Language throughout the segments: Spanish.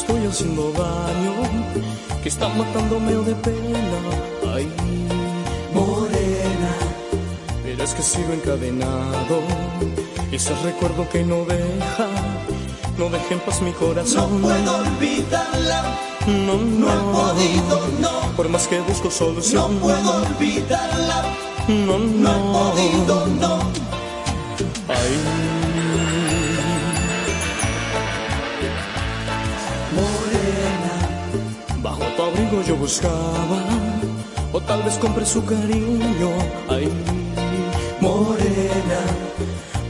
estoy haciendo daño, que está matándome de pena. Ay, morena, pero es que sigo encadenado. Ese recuerdo que no deja, no deja en paz mi corazón. No puedo olvidarla. No, no, No he podido, no. Por más que busco No solución. puedo olvidarla. no, No he no. podido, no. Ay, yo buscaba, o tal vez compré su cariño. Ay, morena,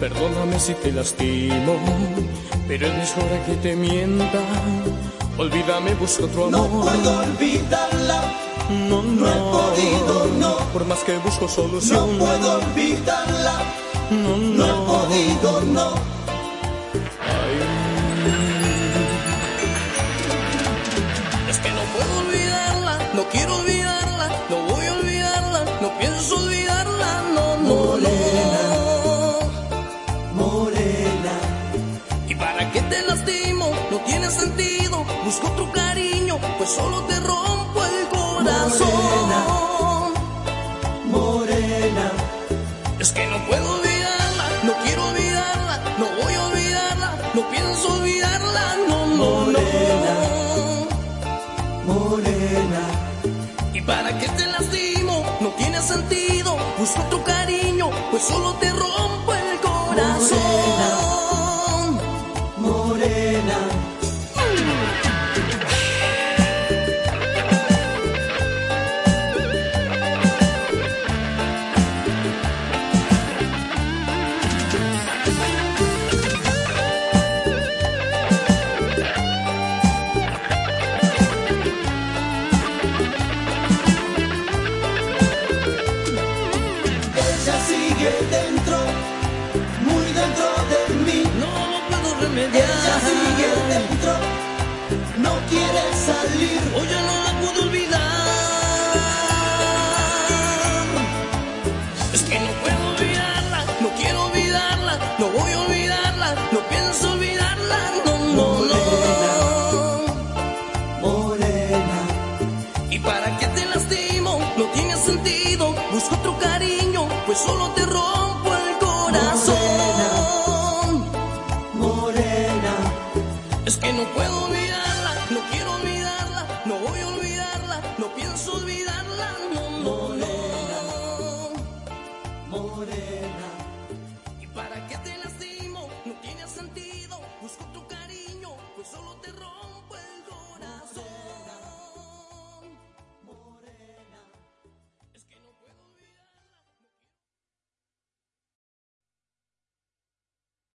perdóname si te lastimo, pero es hora que te mienta. Olvídame, busco otro no amor. puedo olvidarla. no, No he podido, no. Por más que busco No solución. puedo olvidarla. no, No he podido, no. Quiero olvidarla, no voy a olvidarla, no pienso olvidarla, no, no, Morena. no. Morena, ¿Y para qué te lastimo? No tiene sentido, busco otro cariño, pues solo te rompo el corazón. morena, Es que no puedo olvidarla, no quiero olvidarla, no voy a olvidarla, no pienso olvidarla, no, no, Morena. no. morena, sentido. Busco tu cariño, pues solo te rompo salir, hoy ya no la puedo olvidar. Es que no puedo olvidarla, no quiero olvidarla, no voy a olvidarla, no pienso olvidarla, no, no, no. Morena, morena. ¿Y para qué te lastimo? No tiene sentido, busco otro cariño, pues solo te rompo el corazón. Morena, morena. Es que no puedo olvidar